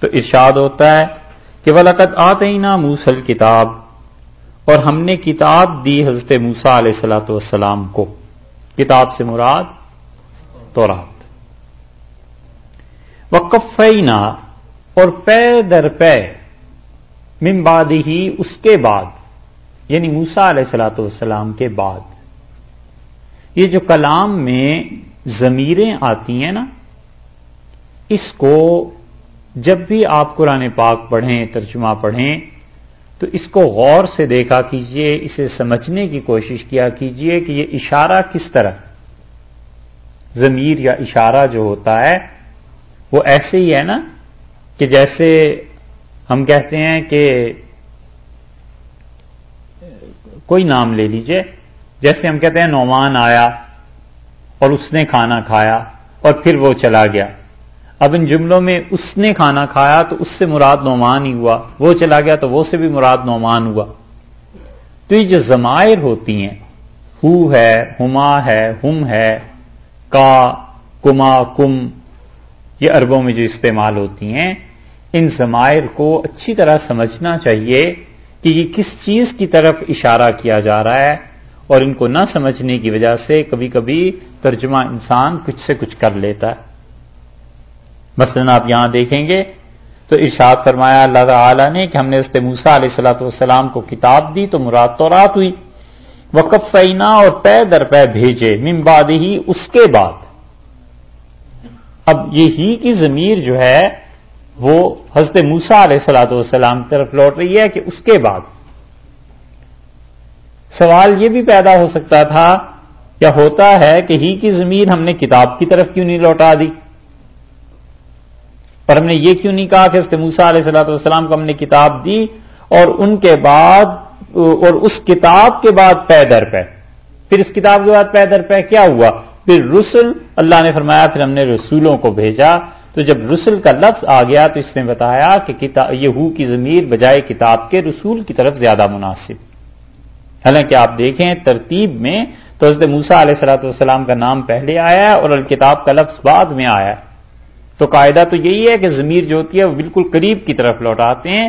تو ارشاد ہوتا ہے کہ ولقت آتے نا موسل کتاب اور ہم نے کتاب دی حضرت موسا علیہ السلاۃ والسلام کو۔ کتاب سے مراد تو رات وقفینا اور پے در پے ممباد ہی اس کے بعد یعنی موسا علیہ السلاۃ والسلام کے بعد۔ یہ جو کلام میں ضمیریں آتی ہیں نا، اس کو جب بھی آپ قرآن پاک پڑھیں، ترجمہ پڑھیں، تو اس کو غور سے دیکھا کیجیے، اسے سمجھنے کی کوشش کیا کیجیے کہ یہ اشارہ کس طرح؟ ضمیر یا اشارہ جو ہوتا ہے، وہ ایسے ہی ہے نا کہ جیسے ہم کہتے ہیں کہ کوئی نام لے لیجیے، جیسے ہم کہتے ہیں نعمان آیا اور اس نے کھانا کھایا اور پھر وہ چلا گیا۔ اب ان جملوں میں اس نے کھانا کھایا تو اس سے مراد نعمان ہی ہوا، وہ چلا گیا تو وہ سے بھی مراد نعمان ہوا۔ تو یہ جو زمائر ہوتی ہیں، ہو ہے، ہما ہے، ہم ہے، کا، کما، کم، یہ اربوں میں جو استعمال ہوتی ہیں، ان زمائر کو اچھی طرح سمجھنا چاہیے کہ یہ کس چیز کی طرف اشارہ کیا جا رہا ہے اور ان کو نہ سمجھنے کی وجہ سے کبھی کبھی ترجمہ انسان کچھ سے کچھ کر لیتا ہے۔ مثلا آپ یہاں دیکھیں گے تو ارشاد فرمایا، اللہ تعالی نے کہ ہم نے اس موسا علیہ السلاۃ والسلام کو کتاب دی تو مراد تو رات ہوئی۔ وقف اور پے در پے بھیجے ممباد ہی اس کے بعد۔ اب یہ ہی کی ضمیر جو ہے، وہ حضرت موسا علیہ السلاۃ والسلام کی طرف لوٹ رہی ہے کہ اس کے بعد۔ سوال یہ بھی پیدا ہو سکتا تھا یا ہوتا ہے کہ ہی کی ضمیر ہم نے کتاب کی طرف کیوں نہیں لوٹا دی؟ پر ہم نے یہ کیوں نہیں کہا کہ حضرت موسا علیہ السلاۃ والسلام کو ہم نے کتاب دی اور ان کے بعد، اور اس کتاب کے بعد پے در پہ پھر اس کتاب کے بعد پے در پہ کیا ہوا؟ پھر رسل، اللہ نے فرمایا، پھر ہم نے رسولوں کو بھیجا۔ تو جب رسول کا لفظ آ گیا تو اس نے بتایا کہ یہ ہو کی ضمیر بجائے کتاب کے رسول کی طرف زیادہ مناسب۔ حالانکہ آپ دیکھیں ترتیب میں تو حضرت موسا علیہ صلاحت والسلام کا نام پہلے آیا اور الکتاب کا لفظ بعد میں آیا ہے۔ تو قاعدہ تو یہی ہے کہ ضمیر جو ہوتی ہے وہ بالکل قریب کی طرف لوٹاتے ہیں،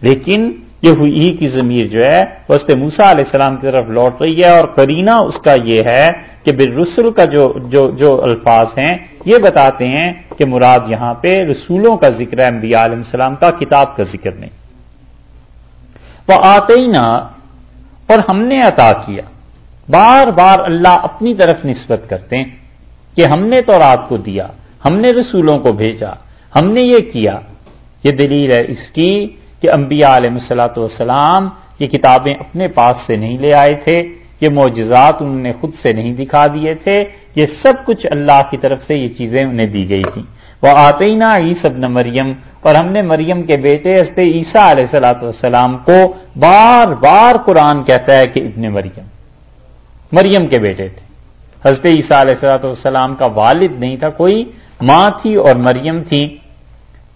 لیکن یہ ہوئی کی ضمیر جو ہے، وہ حضرت موسا علیہ السلام کی طرف لوٹ رہی ہے اور کرینہ اس کا یہ ہے کہ بالرسل کا جو جو جو الفاظ ہیں، یہ بتاتے ہیں کہ مراد یہاں پہ رسولوں کا ذکر ہے، انبیاء علیہ السلام کا، کتاب کا ذکر نہیں۔ وہ آتے اور ہم نے عطا کیا۔ بار بار اللہ اپنی طرف نسبت کرتے ہیں کہ ہم نے تو رات کو دیا۔ ہم نے رسولوں کو بھیجا، ہم نے یہ کیا۔ یہ دلیل ہے اس کی کہ انبیاء علیہ السلاۃ والسلام یہ کتابیں اپنے پاس سے نہیں لے آئے تھے، یہ معجزات انہوں نے خود سے نہیں دکھا دیے تھے، یہ سب کچھ اللہ کی طرف سے یہ چیزیں انہیں دی گئی تھیں۔ وہ آتے ہی نا عیسب نہ مریم اور ہم نے مریم کے بیٹے حضرت عیسیٰ علیہ صلاۃ والسلام کو بار بار قرآن کہتا ہے کہ ابن مریم مریم کے بیٹے تھے۔ حضرت عیسیٰ علیہ صلاۃ والسلام کا والد نہیں تھا کوئی ماں تھی اور مریم تھی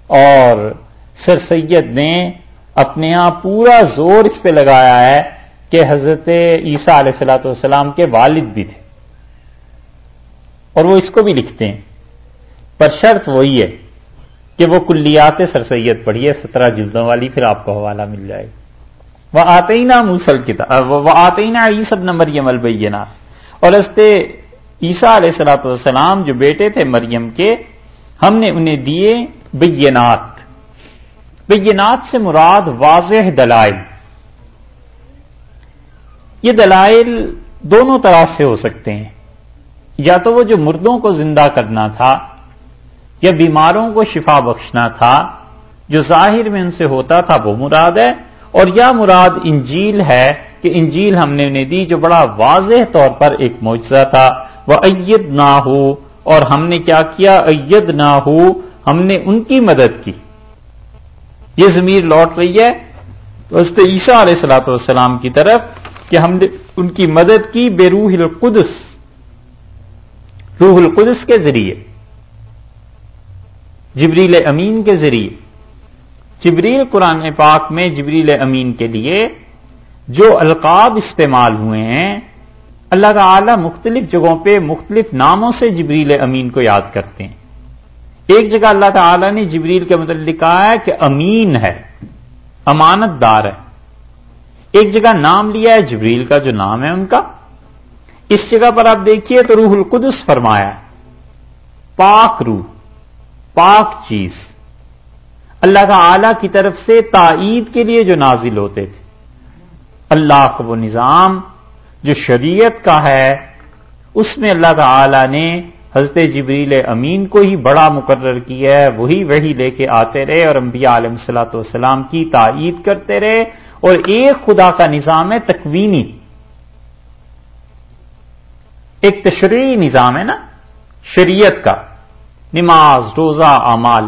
اور سر سید نے اپنے یہاں پورا زور اس پہ لگایا ہے کہ حضرت عیسیٰ علیہ السلاۃ والسلام کے والد بھی تھے اور وہ اس کو بھی لکھتے ہیں۔ پر شرط وہی ہے کہ وہ کلیات سر سید پڑھیے، سترہ جلدوں والی پھر آپ کو حوالہ مل جائے۔ گا وہ آتے ہی نا موسل کتاب وہ آتے ہی نا عیسب نہ مریم البینہ اور حضرت عیسیٰ علیہ السلاۃ والسلام جو بیٹے تھے مریم کے، ہم نے انہیں دیے بینات۔ بینات سے مراد واضح دلائل۔ یہ دلائل دونوں طرح سے ہو سکتے ہیں۔ یا تو وہ جو مردوں کو زندہ کرنا تھا، یا بیماروں کو شفا بخشنا تھا، جو ظاہر میں ان سے ہوتا تھا، وہ مراد ہے۔ اور یا مراد انجیل ہے کہ انجیل ہم نے انہیں دی جو بڑا واضح طور پر ایک معجزہ تھا۔ عید نہ ہو اور ہم نے کیا کیا؟ عید نہ ہو ہم نے ان کی مدد کی۔ یہ ضمیر لوٹ رہی ہے۔ تو عیسیٰ علیہ السلاۃ والسلام کی طرف کہ ہم نے ان کی مدد کی بے روح القدس روح القدس کے ذریعے، جبریل امین کے ذریعے۔ جبریل قرآن پاک میں جبریل امین کے لیے جو القاب استعمال ہوئے ہیں اللہ تعالی مختلف جگہوں پہ مختلف ناموں سے جبریل امین کو یاد کرتے ہیں۔ ایک جگہ اللہ تعالی نے جبریل کے متعلق کہا ہے کہ امین ہے، امانت دار ہے۔ ایک جگہ نام لیا ہے جبریل کا، جو نام ہے ان کا۔ اس جگہ پر آپ دیکھیے تو روح القدس فرمایا ہے۔ پاک روح، پاک چیز۔ اللہ تعالی کی طرف سے تائید کے لیے جو نازل ہوتے تھے۔ اللہ کا وہ نظام جو شریعت کا ہے، اس میں اللہ تعالی نے حضرت جبریل امین کو ہی بڑا مقرر کیا ہے، وہی وہی لے کے آتے رہے اور انبیاء علیہ السلاۃ والسلام کی تائید کرتے رہے اور ایک خدا کا نظام ہے تکوینی۔ ایک تشریعی نظام ہے نا، شریعت کا۔ نماز، روزہ، اعمال۔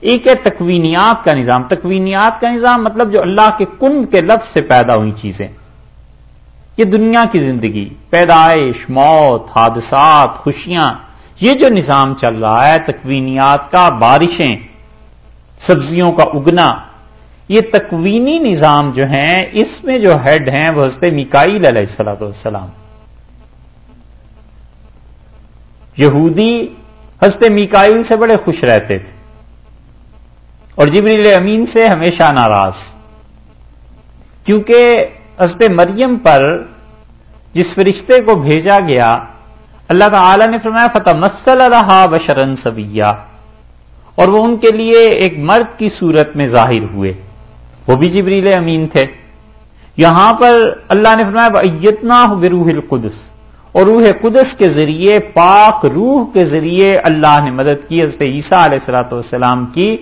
ایک ہے تکوینیات کا نظام۔ تکوینیات کا نظام مطلب جو اللہ کے کن کے لفظ سے پیدا ہوئی چیزیں۔ یہ دنیا کی زندگی، پیدائش، موت، حادثات، خوشیاں، یہ جو نظام چل رہا ہے، تکوینیات کا، بارشیں، سبزیوں کا اگنا، یہ تکوینی نظام جو ہیں، اس میں جو ہیڈ ہیں، وہ حضرت مکائیل علیہ السلاۃ والسلام۔ یہودی حضرت میکائل سے بڑے خوش رہتے تھے۔ اور جبریل امین سے ہمیشہ ناراض۔ کیونکہ حضرت مریم پر جس فرشتے کو بھیجا گیا، اللہ تعالی نے فرمایا فتح مسل رہا بشرن سبیا اور وہ ان کے لیے ایک مرد کی صورت میں ظاہر ہوئے۔ وہ بھی جبریل امین تھے۔ یہاں پر اللہ نے فرمایا ایتنا بروح القدس۔ اور روح قدس کے ذریعے، پاک روح کے ذریعے اللہ نے مدد کی حضرت عیسیٰ علیہ السلاۃ والسلام کی۔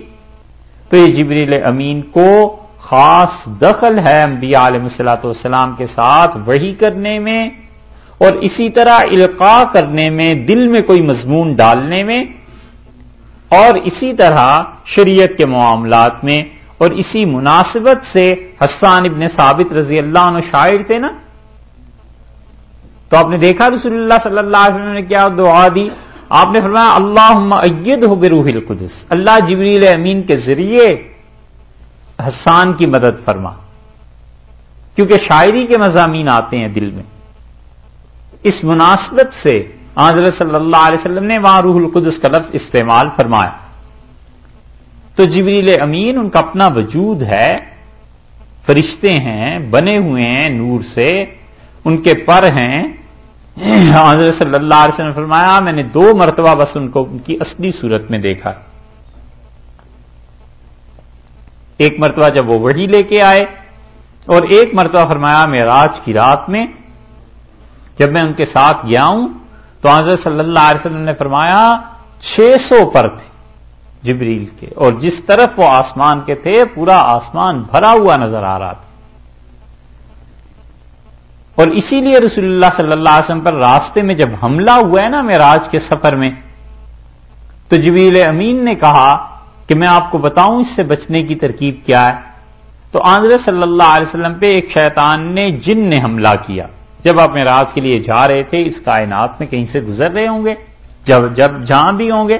تو یہ جبریل امین کو خاص دخل ہے انبیاء علیہ السلاۃ والسلام کے ساتھ وہی کرنے میں اور اسی طرح القاع کرنے میں، دل میں کوئی مضمون ڈالنے میں اور اسی طرح شریعت کے معاملات میں اور اسی مناسبت سے حسان ابن ثابت رضی اللہ عنہ شاعر تھے نا؟ تو آپ نے دیکھا رسول اللہ صلی اللہ علیہ وسلم نے کیا دعا دی؟ آپ نے فرمایا اللہ ہو بروح القدس، اللہ جبریل امین کے ذریعے حسان کی مدد فرما۔ کیونکہ شاعری کے مضامین آتے ہیں دل میں۔ اس مناسبت سے آضر صلی اللہ علیہ وسلم نے وہاں روح القدس کا لفظ استعمال فرمایا۔ تو جبریل امین ان کا اپنا وجود ہے، فرشتے ہیں، بنے ہوئے ہیں نور سے، ان کے پر ہیں۔ حضرت صلی اللہ علیہ وسلم نے فرمایا، میں نے دو مرتبہ بس ان کو ان کی اصلی صورت میں دیکھا۔ ایک مرتبہ جب وہ وہی لے کے آئے اور ایک مرتبہ فرمایا میں کی رات میں جب میں ان کے ساتھ گیا ہوں تو حضرت صلی اللہ علیہ وسلم نے فرمایا چھ سو پر تھے جبریل کے اور جس طرف وہ آسمان کے تھے پورا آسمان بھرا ہوا نظر آ رہا تھا اور اسی لیے رسول اللہ صلی اللہ علیہ وسلم پر راستے میں جب حملہ ہوا ہے نا میراج کے سفر میں تو جبیل امین نے کہا کہ میں آپ کو بتاؤں اس سے بچنے کی ترکیب کیا ہے۔ تو آندر صلی اللہ علیہ وسلم پہ ایک شیطان نے جن نے حملہ کیا۔ جب آپ میراج کے لیے جا رہے تھے، اس کائنات میں کہیں سے گزر رہے ہوں گے؟ جب جب جہاں بھی ہوں گے۔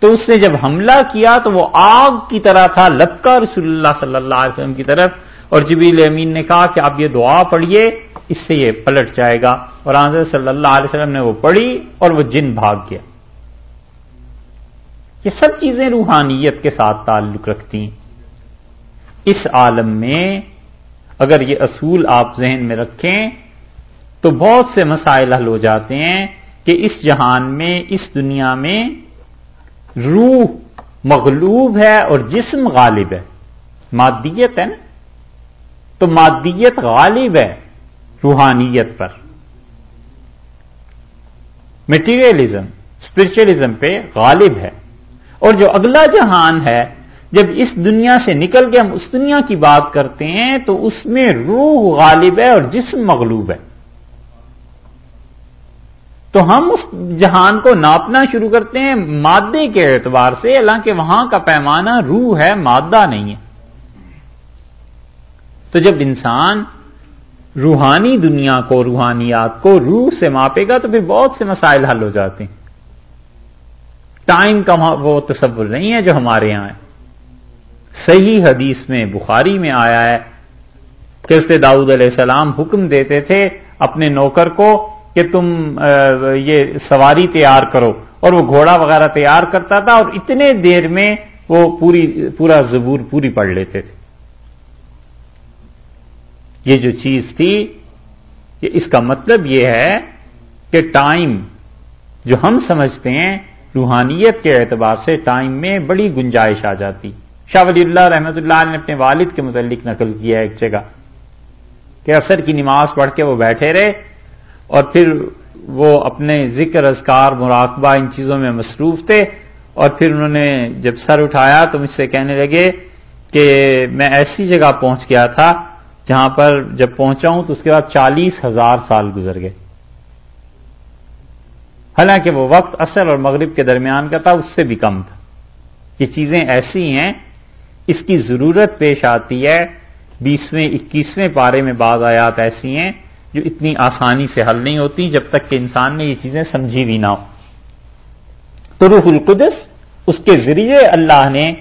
تو اس نے جب حملہ کیا تو وہ آگ کی طرح تھا، لپکا رسول اللہ صلی اللہ علیہ وسلم کی طرف۔ اور جبیل امین نے کہا کہ آپ یہ دعا پڑھیے، اس سے یہ پلٹ جائے گا۔ اور آنظر صلی اللہ علیہ وسلم نے وہ پڑھی اور وہ جن بھاگ گیا۔ یہ سب چیزیں روحانیت کے ساتھ تعلق رکھتی اس عالم میں اگر یہ اصول آپ ذہن میں رکھیں تو بہت سے مسائل حل ہو جاتے ہیں کہ اس جہان میں، اس دنیا میں روح مغلوب ہے اور جسم غالب ہے۔ مادیت ہے نا؟ تو مادیت غالب ہے روحانیت پر۔ مٹیریلزم اسپرچلزم پہ غالب ہے۔ اور جو اگلا جہان ہے، جب اس دنیا سے نکل کے ہم اس دنیا کی بات کرتے ہیں، تو اس میں روح غالب ہے اور جسم مغلوب ہے۔ تو ہم اس جہان کو ناپنا شروع کرتے ہیں مادے کے اعتبار سے، حالانکہ وہاں کا پیمانہ روح ہے، مادہ نہیں ہے۔ تو جب انسان روحانی دنیا کو، روحانیات کو روح سے ماپے گا، تو پھر بہت سے مسائل حل ہو جاتے ہیں۔ ٹائم کا وہ تصور نہیں ہے جو ہمارے یہاں ہے۔ صحیح حدیث میں بخاری میں آیا ہے کہ اس داؤد علیہ السلام حکم دیتے تھے اپنے نوکر کو کہ تم یہ سواری تیار کرو۔ اور وہ گھوڑا وغیرہ تیار کرتا تھا اور اتنے دیر میں وہ پوری، پورا زبور پوری پڑھ لیتے تھے۔ یہ جو چیز تھی اس کا مطلب یہ ہے کہ ٹائم جو ہم سمجھتے ہیں روحانیت کے اعتبار سے ٹائم میں بڑی گنجائش آ جاتی۔ شاہ ولی اللہ رحمت اللہ نے اپنے والد کے متعلق نقل کیا ایک جگہ کہ اثر کی نماز پڑھ کے وہ بیٹھے رہے اور پھر وہ اپنے ذکر، اذکار، مراقبہ ان چیزوں میں مصروف تھے اور پھر انہوں نے جب سر اٹھایا تو مجھ سے کہنے لگے کہ میں ایسی جگہ پہنچ گیا تھا جہاں پر جب پہنچا ہوں تو اس کے بعد چالیس ہزار سال گزر گئے۔ حالانکہ وہ وقت اصل اور مغرب کے درمیان کا تھا، اس سے بھی کم تھا۔ یہ چیزیں ایسی ہیں، اس کی ضرورت پیش آتی ہے۔ بیسویں، اکیسویں پارے میں بعض آیات ایسی ہیں جو اتنی آسانی سے حل نہیں ہوتی جب تک کہ انسان نے یہ چیزیں سمجھی بھی نہ ہو۔ تو روح القدس، اس کے ذریعے اللہ نے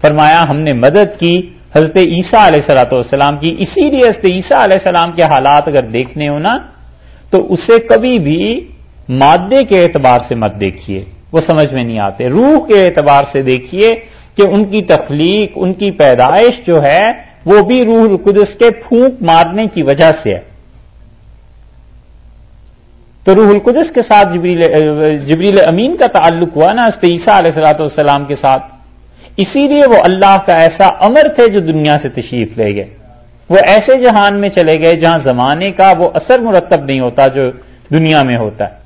فرمایا، ہم نے مدد کی حضرت عیسیٰ علیہ السلاۃ والسلام کی۔ اسی لیے حضرت عیسیٰ علیہ السلام کے حالات اگر دیکھنے ہو نا، تو اسے کبھی بھی مادے کے اعتبار سے مت دیکھیے، وہ سمجھ میں نہیں آتے۔ روح کے اعتبار سے دیکھیے کہ ان کی تخلیق، ان کی پیدائش جو ہے، وہ بھی روح القدس کے پھونک مارنے کی وجہ سے ہے۔ تو روح القدس کے ساتھ جبریل جبریل امین کا تعلق ہوا نا عیسیٰ علیہ السلاۃ والسلام کے ساتھ۔ اسی لیے وہ اللہ کا ایسا امر تھے جو دنیا سے تشریف لے گئے۔ وہ ایسے جہان میں چلے گئے جہاں زمانے کا وہ اثر مرتب نہیں ہوتا جو دنیا میں ہوتا ہے۔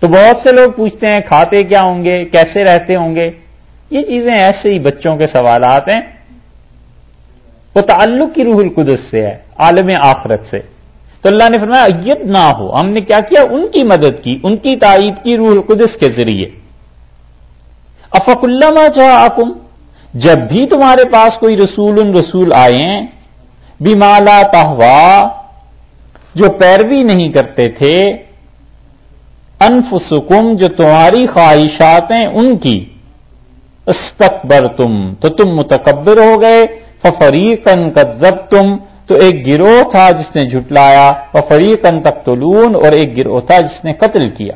تو بہت سے لوگ پوچھتے ہیں، کھاتے کیا ہوں گے؟ کیسے رہتے ہوں گے؟ یہ چیزیں ایسے ہی بچوں کے سوالات ہیں۔ وہ تعلق کی روح القدس سے ہے، عالم آخرت سے۔ تو اللہ نے فرمایا، ایت نہ ہو۔ ہم نے کیا کیا؟ ان کی مدد کی، ان کی تائید کی روح القدس کے ذریعے۔ افق اللہ چاہ جب بھی تمہارے پاس کوئی رسول ان رسول آئے ہیں بیمالا تہوا جو پیروی نہیں کرتے تھے انفسکم، جو تمہاری خواہشات ہیں ان کی۔ استقبر تم تو تم متکبر ہو گئے۔ فریقن کذب تم تو ایک گروہ تھا جس نے جھٹلایا۔ اور فریقن تک اور ایک گروہ تھا جس نے قتل کیا۔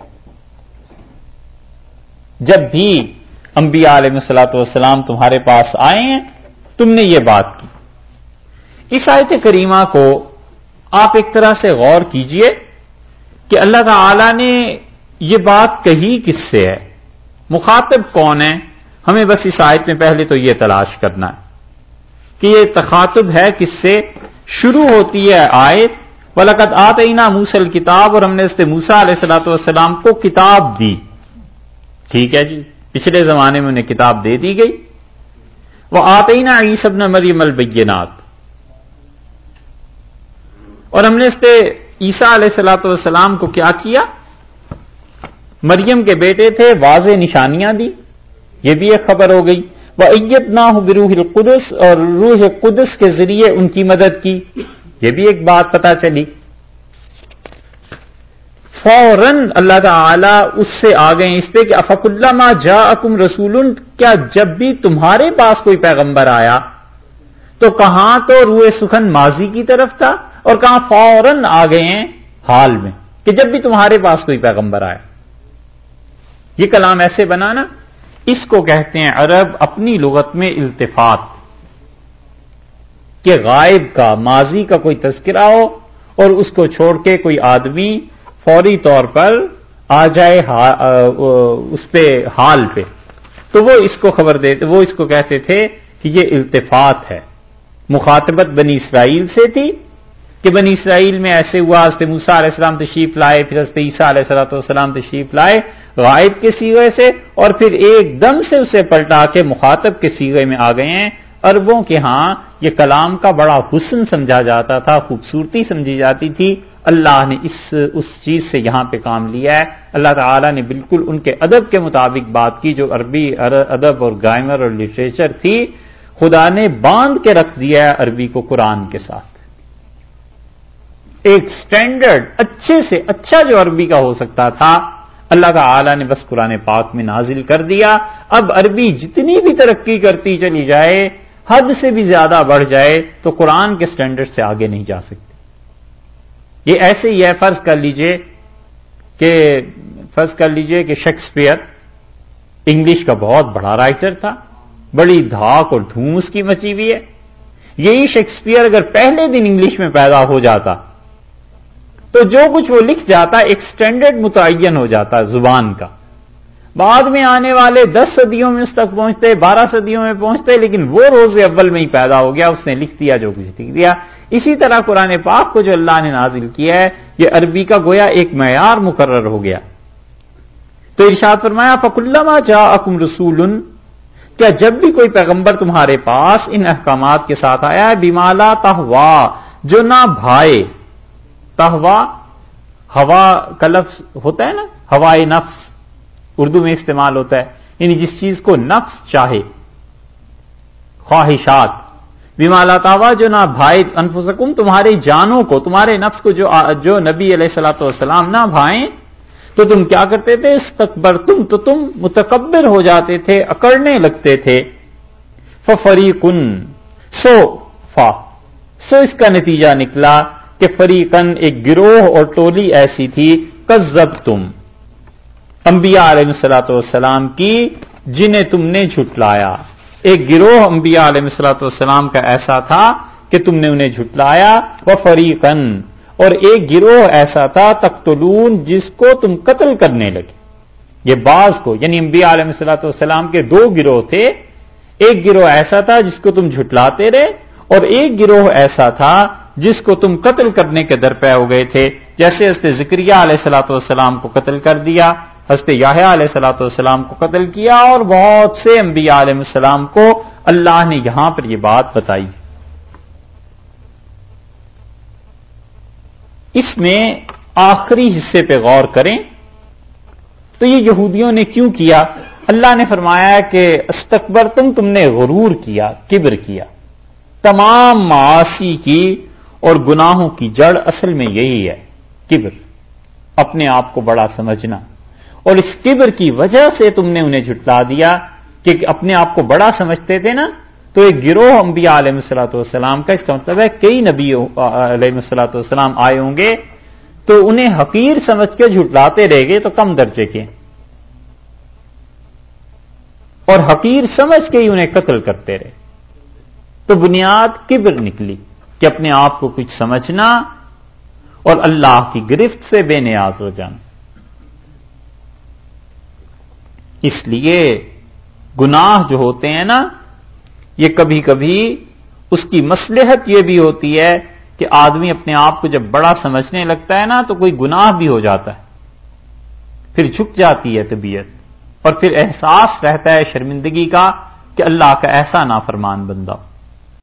جب بھی انبیاء علیہ السلاۃ والسلام تمہارے پاس آئے ہیں تم نے یہ بات کی۔ اس آیت کریمہ کو آپ ایک طرح سے غور کیجیے کہ اللہ تعالی نے یہ بات کہی کس سے ہے؟ مخاطب کون ہے ہمیں بس اس آیت میں پہلے تو یہ تلاش کرنا ہے کہ یہ تخاطب ہے کس سے؟ شروع ہوتی ہے آیت ولقت آتعینہ موسل کتاب اور ہم نے اس موسا علیہ السلاۃ والسلام کو کتاب دی۔ ٹھیک ہے جی پچھلے زمانے میں انہیں کتاب دے دی گئی۔ وہ آتعینہ عیسب نے مریم البینات اور ہم نے اس پہ عیسا علیہ السلاۃ والسلام کو کیا کیا؟ مریم کے بیٹے تھے، واضح نشانیاں دی۔ یہ بھی ایک خبر ہو گئی۔ وہ ایت نہ ہو بروح القدس، اور روح قدس کے ذریعے ان کی مدد کی۔ یہ بھی ایک بات پتا چلی۔ فوراً اللہ تعالی اس سے آ گئے اس پہ کہ افق اللہ ما جا اکم رسول، کیا جب بھی تمہارے پاس کوئی پیغمبر آیا؟ تو کہاں تو روح سخن ماضی کی طرف تھا؟ اور کہاں فوراً آ گئے ہیں حال میں کہ جب بھی تمہارے پاس کوئی پیغمبر آیا؟ یہ کلام ایسے بنانا، اس کو کہتے ہیں عرب اپنی لغت میں التفات، کہ غائب کا، ماضی کا کوئی تذکرہ ہو اور اس کو چھوڑ کے کوئی آدمی فوری طور پر آ جائے اس پہ حال پہ۔ تو وہ اس کو خبر دیتے وہ اس کو کہتے تھے کہ یہ التفات ہے۔ مخاطبت بنی اسرائیل سے تھی کہ بنی اسرائیل میں ایسے ہوا، حضرت موسا علیہ السلام تشریف لائے، پھر حضرت عیسیٰ علیہ السلام والسلام تشریف لائے، غائب کے سیغے سے، اور پھر ایک دم سے اسے پلٹا کے مخاطب کے سیغے میں آ گئے ہیں۔ اربوں کے ہاں یہ کلام کا بڑا حسن سمجھا جاتا تھا، خوبصورتی سمجھی جاتی تھی۔ اللہ نے اس اس چیز سے یہاں پہ کام لیا ہے۔ اللہ تعالیٰ نے بالکل ان کے ادب کے مطابق بات کی، جو عربی ادب اور گائمر اور لٹریچر تھی، خدا نے باندھ کے رکھ دیا ہے عربی کو قرآن کے ساتھ۔ ایک سٹینڈرڈ اچھے سے اچھا جو عربی کا ہو سکتا تھا، اللہ تعالی نے بس قرآن پاک میں نازل کر دیا۔ اب عربی جتنی بھی ترقی کرتی چلی جائے، حد سے بھی زیادہ بڑھ جائے، تو قرآن کے سٹینڈرڈ سے آگے نہیں جا سکتی یہ ایسے ہی ہے، فرض کر لیجیے کہ، فرض کر لیجیے کہ شیکسپیئر انگلش کا بہت بڑا رائٹر تھا، بڑی دھاک اور دھوم اس کی مچی ہوئی ہے۔ یہی شیکسپیئر اگر پہلے دن انگلش میں پیدا ہو جاتا تو جو کچھ وہ لکھ جاتا ایک سٹینڈرڈ متعین ہو جاتا زبان کا۔ بعد میں آنے والے دس صدیوں میں اس تک پہنچتے، بارہ صدیوں میں پہنچتے، لیکن وہ روز اول میں ہی پیدا ہو گیا، اس نے لکھ دیا، جو کچھ لکھ دیا۔ اسی طرح قرآن پاک کو جو اللہ نے نازل کیا ہے، یہ عربی کا گویا ایک معیار مقرر ہو گیا۔ تو ارشاد فرمایا فک اللہ جا اکم رسول۔ کیا جب بھی کوئی پیغمبر تمہارے پاس ان احکامات کے ساتھ آیا ہے بیمالا تہوا جو نہ بھائے۔ تہوا، ہوا کا لفظ ہوتا ہے نا؟ ہوائے نفس، اردو میں استعمال ہوتا ہے۔ یعنی جس چیز کو نفس چاہے، خواہشات۔ بیمالا تاوا جو نہ بھائی انفسکم، تمہارے جانوں کو، تمہارے نفس کو جو جو نبی علیہ السلاۃ والسلام نہ بھائیں، تو تم کیا کرتے تھے؟ استقبر تم تو تم متکبر ہو جاتے تھے، اکڑنے لگتے تھے۔ فریقن سو، فا، سو اس کا نتیجہ نکلا۔ کہ فریقن ایک گروہ اور ٹولی ایسی تھی کزب تم انبیاء علیہ السلاۃ والسلام کی، جنہیں تم نے جھٹلایا۔ ایک گروہ انبیاء علیہ السلاۃ والسلام کا ایسا تھا کہ تم نے انہیں جھٹلایا، وہ فریقن اور ایک گروہ ایسا تھا تختلون جس کو تم قتل کرنے لگے۔ یہ بعض کو یعنی انبیاء علیہ السلاۃ والسلام کے دو گروہ تھے۔ ایک گروہ ایسا تھا جس کو تم جھٹلاتے رہے، اور ایک گروہ ایسا تھا جس کو تم قتل کرنے کے درپے ہو گئے تھے، جیسے حضرت ذکریہ علیہ السلاۃ والسلام کو قتل کر دیا، حضرت یاہیا علیہ السلاۃ والسلام کو قتل کیا، اور بہت سے انبیاء علیہ السلام کو اللہ نے یہاں پر یہ بات بتائی۔ اس میں آخری حصے پہ غور کریں، تو یہ یہودیوں نے کیوں کیا؟ اللہ نے فرمایا کہ استقبر تم تم نے غرور کیا، کبر کیا۔ تمام معاشی کی اور گناہوں کی جڑ اصل میں یہی ہے، کبر۔ اپنے آپ کو بڑا سمجھنا۔ اور اس کبر کی وجہ سے تم نے انہیں جھٹلا دیا کہ اپنے آپ کو بڑا سمجھتے تھے نا، تو ایک گروہ انبیاء علیہ السلاۃ والسلام کا، اس کا مطلب ہے کئی نبی علیہ السلاۃ والسلام آئے ہوں گے، تو انہیں حقیر سمجھ کے جھٹلاتے رہ گئے تو کم درجے کے۔ اور حقیر سمجھ کے ہی انہیں قتل کرتے رہے۔ تو بنیاد کبر نکلی۔ کہ اپنے آپ کو کچھ سمجھنا اور اللہ کی گرفت سے بے نیاز ہو جانا۔ اس لیے گناہ جو ہوتے ہیں نا، یہ کبھی کبھی اس کی مسلحت یہ بھی ہوتی ہے کہ آدمی اپنے آپ کو جب بڑا سمجھنے لگتا ہے نا، تو کوئی گناہ بھی ہو جاتا ہے۔ پھر جھک جاتی ہے طبیعت۔ اور پھر احساس رہتا ہے شرمندگی کا کہ اللہ کا ایسا نافرمان بندہ ہو۔